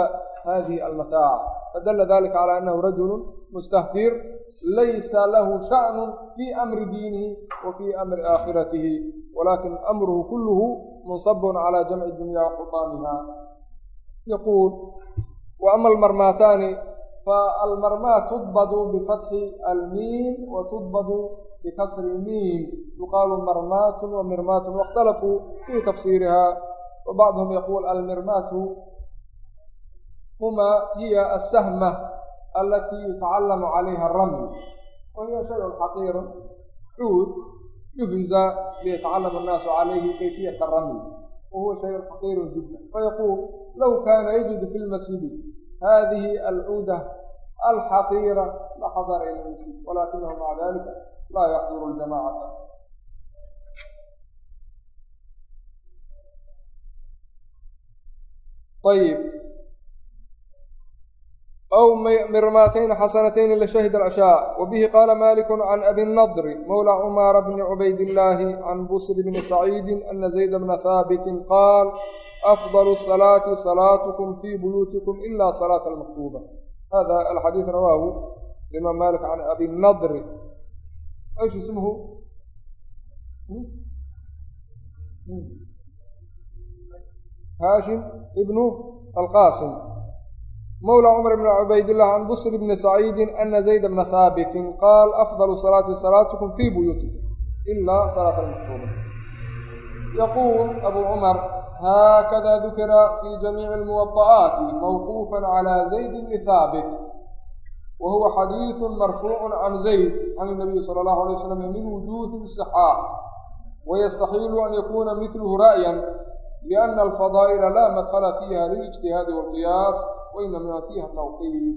هذه المتاع فدل ذلك على أنه رجل مستهتر ليس له شأن في أمر دينه وفي أمر آخرته ولكن أمره كله منصب على جمع الدنيا وحطامها يقول وأما المرماتان فالمرماة تضبد بفتح الميم وتضبد بكسر الميم يقال مرماة ومرماة واختلفوا في تفسيرها وبعضهم يقول المرماة هما هي السهمة التي يتعلم عليها الرمي وهي شيء حقير عود يهمز ليتعلم الناس عليه كيفية الرمي وهو شيء حقير جدا فيقول لو كان يجد في المسجد hadihi alcuuda alxaqiira laxadar ila masjid walaakinahu maca dalika laa yaxduru ljamacata ayib أو مرماتين حسنتين لشهد العشاء وبه قال مالك عن أبي النضر مولى عمر بن عبيد الله عن بصر بن سعيد أن زيد بن ثابت قال أفضل الصلاة صلاتكم في بيوتكم إلا صلاة المكتوبة هذا الحديث رواه الإمام مالك عن أبي النضر ايش اسمه هاشم ابن القاسم مولى عمر بن عبيد الله عن بصر بن سعيد أن زيد بن ثابت قال أفضل صلاة صلاتكم في بيوتكم إلا صلاة المكتوبة يقول أبو عمر هكذا ذكر في جميع الموطئات موقوفا على زيد لثابت وهو حديث مرفوع عن زيد عن النبي صلى الله عليه وسلم من وجوه الصحاح ويستحيل أن يكون مثله رأيا لأن الفضائل لا مدخل فيها للاجتهاد والقياس وإنما فيها التوقيت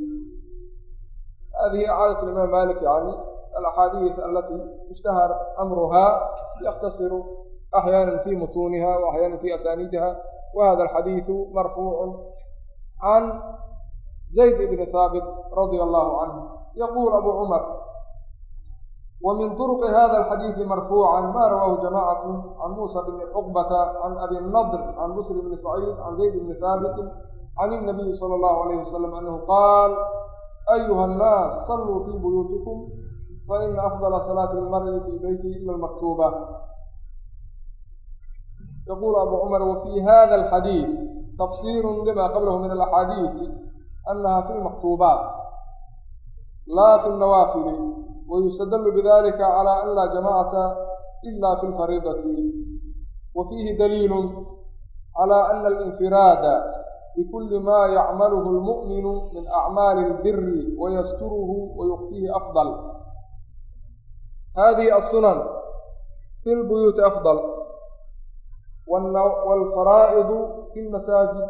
هذه عادة الإمام مالك يعني الأحاديث التي اشتهر أمرها يختصر أحيانا في متونها وأحيانا في أسانيدها وهذا الحديث مرفوع عن زيد بن ثابت رضي الله عنه يقول أبو عمر ومن طرق هذا الحديث مرفوعا ما رواه جماعة عن موسى بن عقبة عن أبي النضر عن بسر بن سعيد عن زيد بن ثابت عن النبي صلى الله عليه وسلم أنه قال أيها الناس صلوا في بيوتكم فإن أفضل صلاة المرء في بيته إلا المكتوبة يقول أبو عمر وفي هذا الحديث tafsiiru lima qablahu min alaxaadiidi annaha fi lmaktuubaat laa fi lnawaafili wayustadlu bidalika cala an laa jamacata ila fi lfariidati wa fiihi daliilu cala ana alinfiraada bikuli ma yacmaluhu lmu'minu min acmaali albiri wayasturuhu wayukfiihi afdal hadihi asunan fi lbuyuuti afdal waalfaraa'idu fi lmasaajid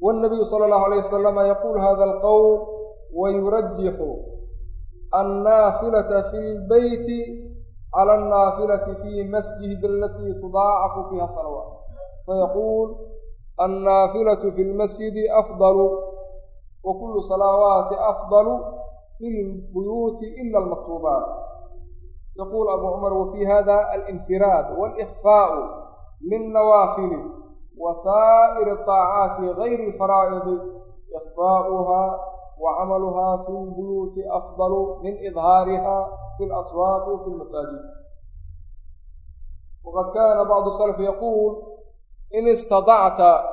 والنبي صلى الله عليه وسلم يقول هذا القول ويرجح النافلة في البيت على النافلة في مسجد التي تضاعف فيها الصلوات فيقول النافلة في المسجد أفضل وكل صلوات أفضل في البيوت إلا المكتوبات yaqul abu cumar wafii hada alinfiraad wاlإkfaaءu linnawaafili wa saa'iri الطaacaati gayri اlfaraa'idi ikfaa'uha wa camaluha fi lbuyuuti afdalu min idhaariha fi اlaswaaqi fi lmasaajid waqad kana bacdu salaf yaquul in istadacta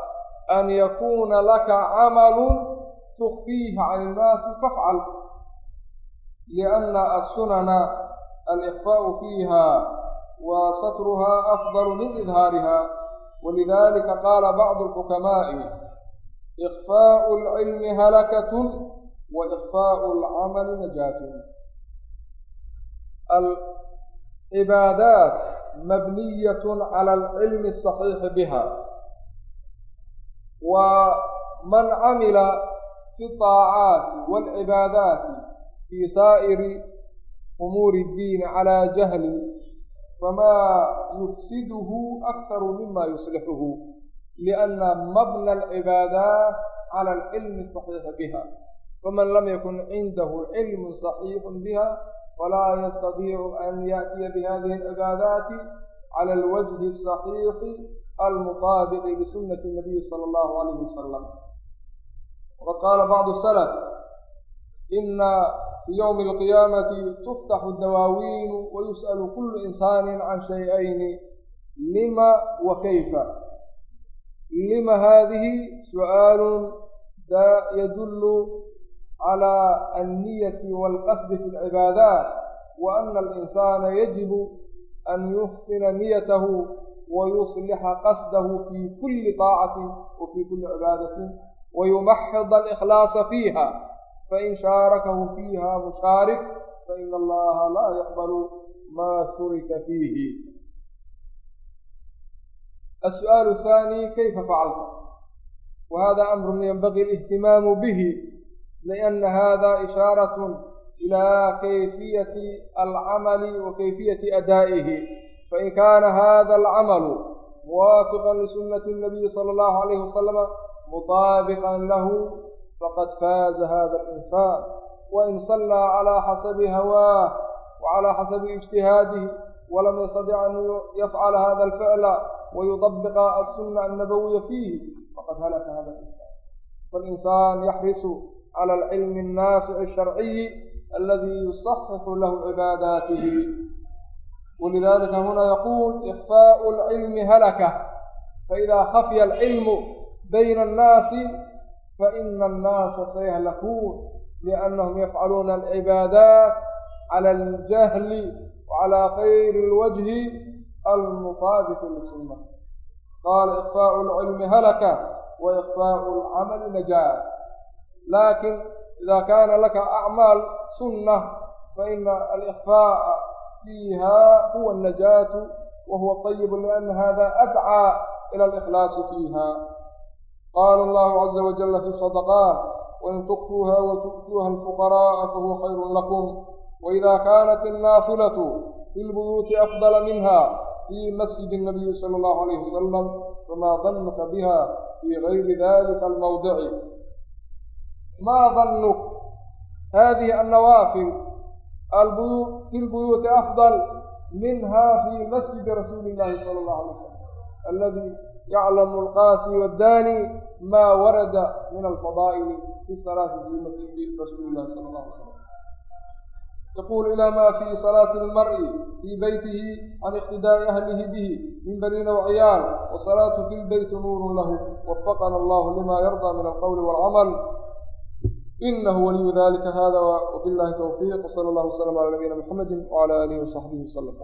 an yakuna laka camalu tukfiihi can innaasi fafcal lianna asunana alإkfaaءu fiiha wa satruha afdal min idhaariha walidalika qaala bacdu اlxukamaa'i ikfaaءu اlcilmi halakatun wa ikfaaءu اlcamali najaatun alcibaadaat mabniyat cala alcilmi asaxiixi biha wa man camila fi الطaacaati wاlcibaadaati fi saa'iri umuuri اdiin calىa jahli famaa yufsiduhu akharu mima yuslixuhu liأnna mabna alcibaadaat calى alcilmi صaxiixi biha faman lam yakun cindahu cilmu صaxiixu biha falaa yastadiicu an yaأtiya bihadihi اlcibaadaati calى alwajhi الصaxiixi almutaabiqi lisunati الnabiyi salى اllahu alayh wasalam waqad qaala bacdu slf ina fi ywmi اlqiyaamati tuftaxu dawaawiinu wayus'alu kulu insaani can shay-ayni lima wa kayfa lima hadihi su'aalu yadullu clى alniyati wاlqasdi fi اlcibaadaat wa ana alinsaana yajibu an yuxsina niyatahu wayuslixa qasdahu fi kuli طaacatin wa fi kuli cibaadatin wayumaxid اlإkhlaasa fiiha فإن شاركه فيها مشارك فإن الله لا يقبل ما شرك فيه السؤال الثاني كيف فعلت وهذا أمر ينبغي الاهتمام به لأن هذا إشارة إلى كيفية العمل وكيفية أدائه فإن كان هذا العمل موافقا لسنة النبي صلى الله عليه وسلم مطابقا له فقد فاز هذا الإنسان وإن صلى على حسب هواه وعلى حسب اجتهاده ولم يستطع أن يفعل هذا الفعل ويطبق السنة النبوية فيه فقد هلك هذا الإنسان فالإنسان يحرص على العلم النافع الشرعي الذي يصحح له عباداته ولذلك هنا يقول إخفاء العلم هلكة فإذا خفي العلم بين الناس فإن الناس سيهلكون لأنهم يفعلون العبادات على الجهل وعلى غير الوجه المطابق للسنة قال إخفاء العلم هلكة وإخفاء العمل نجاة لكن إذا كان لك أعمال سنة فإن الإخفاء فيها هو النجاة وهو الطيب لأن هذا أدعى إلى الإخلاص فيها قال الله عز وجل في الصدقات وإن تخفوها وتؤتوها الفقراء فهو خير لكم وإذا كانت النافلة في البيوت أفضل منها في مسجد النبي صلى الله عليه وسلم فما ظنك بها في غير ذلك الموضع ما ظنك هذه النوافل البيوت في البيوت أفضل منها في مسجد رسول الله صلى الله عليه وسلم الذي yaclamu alqaasi wadaani maa warada min alfadaa'ili fi salaati fi masjidi rasuuli illahi sala allahu alay slam yaquulu ilaa maa fii salaati almar'i fii beytihi can iqtidaa'i ahlihi bihi min baniina waciyaal wasalaatu fi lbeyti nuurun lahu wafaqana allahu lima yardaa min alqowli waalcamal inahu waliyu dalika hada wabillahi towfiiq wsala allahu wasalam cala nabiyina muxamedi wcala aalihi wasaxbihi wasalam